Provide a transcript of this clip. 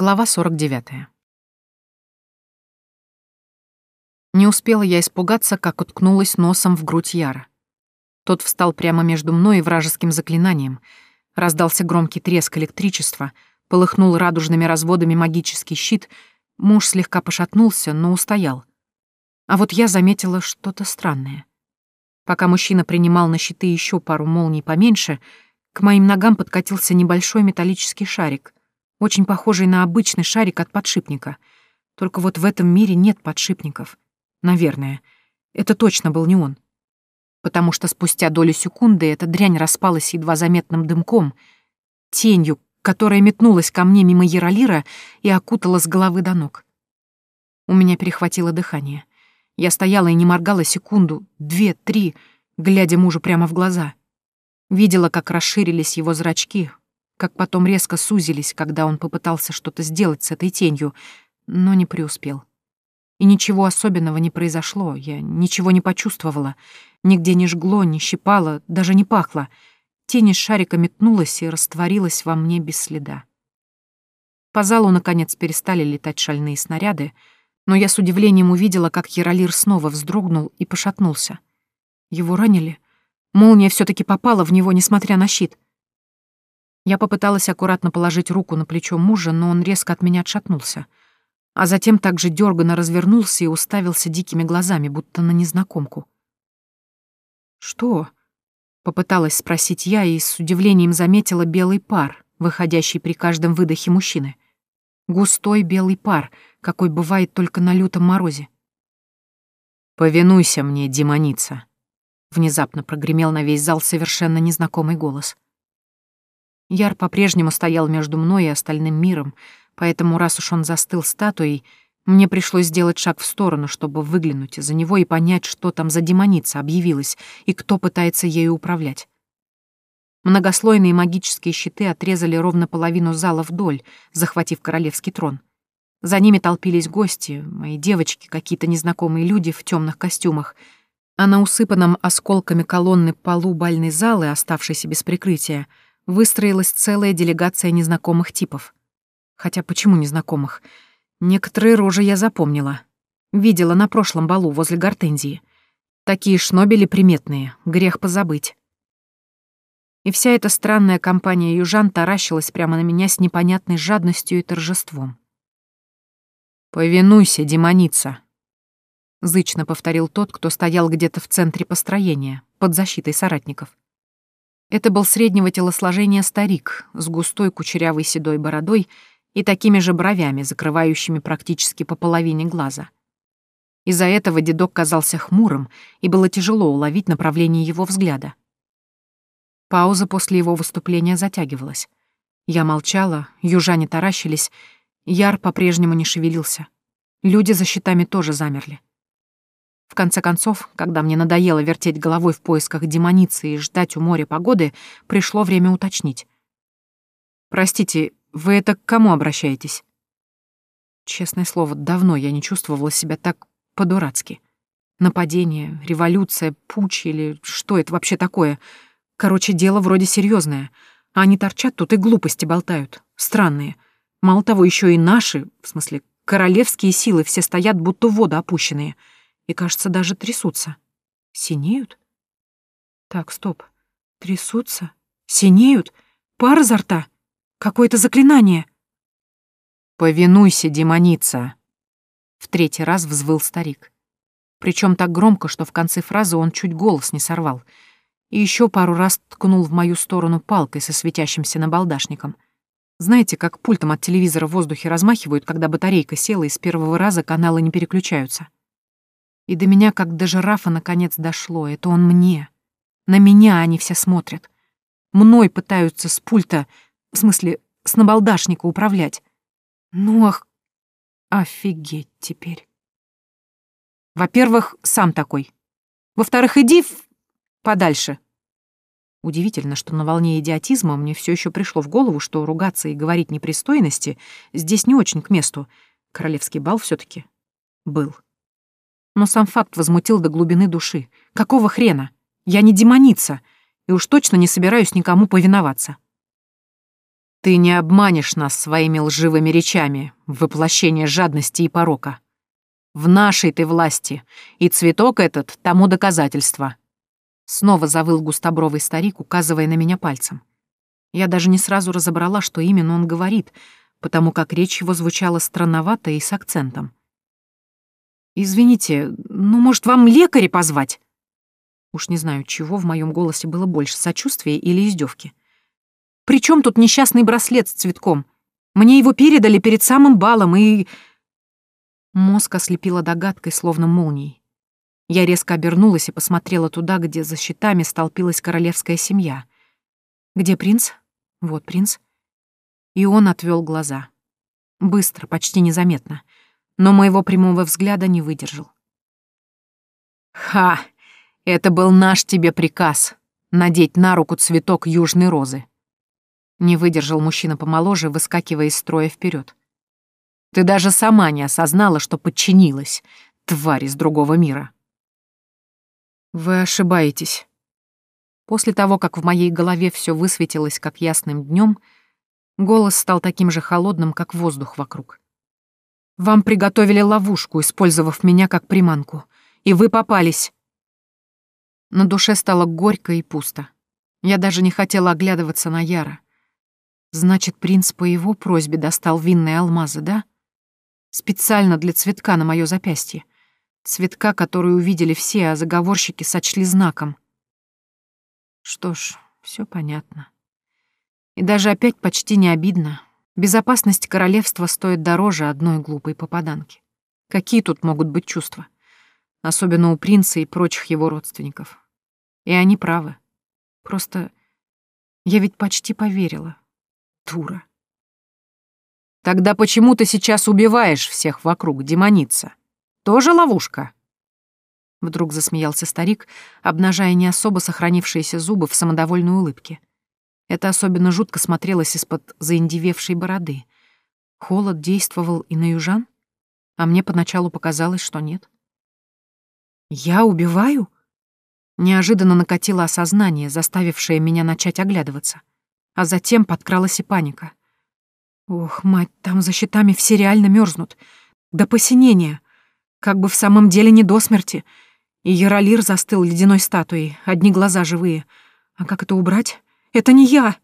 Глава 49. Не успела я испугаться, как уткнулась носом в грудь Яра. Тот встал прямо между мной и вражеским заклинанием. Раздался громкий треск электричества, полыхнул радужными разводами магический щит, муж слегка пошатнулся, но устоял. А вот я заметила что-то странное. Пока мужчина принимал на щиты еще пару молний поменьше, к моим ногам подкатился небольшой металлический шарик — очень похожий на обычный шарик от подшипника. Только вот в этом мире нет подшипников. Наверное. Это точно был не он. Потому что спустя долю секунды эта дрянь распалась едва заметным дымком, тенью, которая метнулась ко мне мимо Яролира и окутала с головы до ног. У меня перехватило дыхание. Я стояла и не моргала секунду, две, три, глядя мужу прямо в глаза. Видела, как расширились его зрачки, как потом резко сузились, когда он попытался что-то сделать с этой тенью, но не преуспел. И ничего особенного не произошло, я ничего не почувствовала. Нигде не жгло, не щипало, даже не пахло. Тень из шарика метнулась и растворилась во мне без следа. По залу, наконец, перестали летать шальные снаряды, но я с удивлением увидела, как Яролир снова вздрогнул и пошатнулся. Его ранили. Молния все таки попала в него, несмотря на щит — я попыталась аккуратно положить руку на плечо мужа, но он резко от меня отшатнулся. А затем также дёрганно развернулся и уставился дикими глазами, будто на незнакомку. «Что?» — попыталась спросить я и с удивлением заметила белый пар, выходящий при каждом выдохе мужчины. Густой белый пар, какой бывает только на лютом морозе. «Повинуйся мне, демоница!» — внезапно прогремел на весь зал совершенно незнакомый голос — Яр по-прежнему стоял между мной и остальным миром, поэтому, раз уж он застыл статуей, мне пришлось сделать шаг в сторону, чтобы выглянуть из-за него и понять, что там за демоница объявилась и кто пытается ею управлять. Многослойные магические щиты отрезали ровно половину зала вдоль, захватив королевский трон. За ними толпились гости, мои девочки, какие-то незнакомые люди в темных костюмах, а на усыпанном осколками колонны полу бальной залы, оставшейся без прикрытия, выстроилась целая делегация незнакомых типов. Хотя почему незнакомых? Некоторые рожи я запомнила. Видела на прошлом балу возле гортензии. Такие шнобели приметные, грех позабыть. И вся эта странная компания южан таращилась прямо на меня с непонятной жадностью и торжеством. «Повинуйся, демоница!» — зычно повторил тот, кто стоял где-то в центре построения, под защитой соратников. Это был среднего телосложения старик с густой кучерявой седой бородой и такими же бровями, закрывающими практически по половине глаза. Из-за этого дедок казался хмурым, и было тяжело уловить направление его взгляда. Пауза после его выступления затягивалась. Я молчала, южане таращились, Яр по-прежнему не шевелился. Люди за щитами тоже замерли. В конце концов, когда мне надоело вертеть головой в поисках демоницы и ждать у моря погоды, пришло время уточнить. «Простите, вы это к кому обращаетесь?» Честное слово, давно я не чувствовала себя так по-дурацки. Нападение, революция, путь или что это вообще такое? Короче, дело вроде серьезное. А они торчат тут и глупости болтают. Странные. Мало того, еще и наши, в смысле, королевские силы все стоят, будто в воду опущенные — и, кажется, даже трясутся. Синеют? Так, стоп. Трясутся? Синеют? Пар изо рта? Какое-то заклинание. «Повинуйся, демоница!» В третий раз взвыл старик. Причем так громко, что в конце фразы он чуть голос не сорвал. И еще пару раз ткнул в мою сторону палкой со светящимся набалдашником. Знаете, как пультом от телевизора в воздухе размахивают, когда батарейка села и с первого раза каналы не переключаются? И до меня, как до жирафа, наконец дошло. Это он мне. На меня они все смотрят. Мной пытаются с пульта, в смысле, с набалдашника управлять. Ну ах, офигеть теперь. Во-первых, сам такой. Во-вторых, иди в... подальше. Удивительно, что на волне идиотизма мне все еще пришло в голову, что ругаться и говорить непристойности здесь не очень к месту. Королевский бал все таки был но сам факт возмутил до глубины души. Какого хрена? Я не демоница, и уж точно не собираюсь никому повиноваться. Ты не обманешь нас своими лживыми речами, воплощение жадности и порока. В нашей ты власти, и цветок этот тому доказательство. Снова завыл густобровый старик, указывая на меня пальцем. Я даже не сразу разобрала, что именно он говорит, потому как речь его звучала странновато и с акцентом. «Извините, ну, может, вам лекаря позвать?» Уж не знаю, чего в моем голосе было больше, сочувствия или издевки. «При чем тут несчастный браслет с цветком? Мне его передали перед самым балом, и...» Мозг ослепила догадкой, словно молнией. Я резко обернулась и посмотрела туда, где за щитами столпилась королевская семья. «Где принц? Вот принц». И он отвел глаза. Быстро, почти незаметно. Но моего прямого взгляда не выдержал. «Ха! Это был наш тебе приказ — надеть на руку цветок южной розы». Не выдержал мужчина помоложе, выскакивая из строя вперед. «Ты даже сама не осознала, что подчинилась, тварь из другого мира». Вы ошибаетесь. После того, как в моей голове все высветилось как ясным днем, голос стал таким же холодным, как воздух вокруг. Вам приготовили ловушку, использовав меня как приманку, и вы попались. На душе стало горько и пусто. Я даже не хотела оглядываться на Яра. Значит, принц по его просьбе достал винные алмазы, да? Специально для цветка на моё запястье. Цветка, который увидели все, а заговорщики сочли знаком. Что ж, все понятно. И даже опять почти не обидно. Безопасность королевства стоит дороже одной глупой попаданки. Какие тут могут быть чувства? Особенно у принца и прочих его родственников. И они правы. Просто я ведь почти поверила. Тура. Тогда почему ты сейчас убиваешь всех вокруг, демоница? Тоже ловушка?» Вдруг засмеялся старик, обнажая не особо сохранившиеся зубы в самодовольной улыбке. Это особенно жутко смотрелось из-под заиндевевшей бороды. Холод действовал и на южан? А мне поначалу показалось, что нет. «Я убиваю?» Неожиданно накатило осознание, заставившее меня начать оглядываться. А затем подкралась и паника. «Ох, мать, там за щитами все реально мерзнут. До посинения!» Как бы в самом деле не до смерти. И Яролир застыл ледяной статуей, одни глаза живые. А как это убрать? Это не я!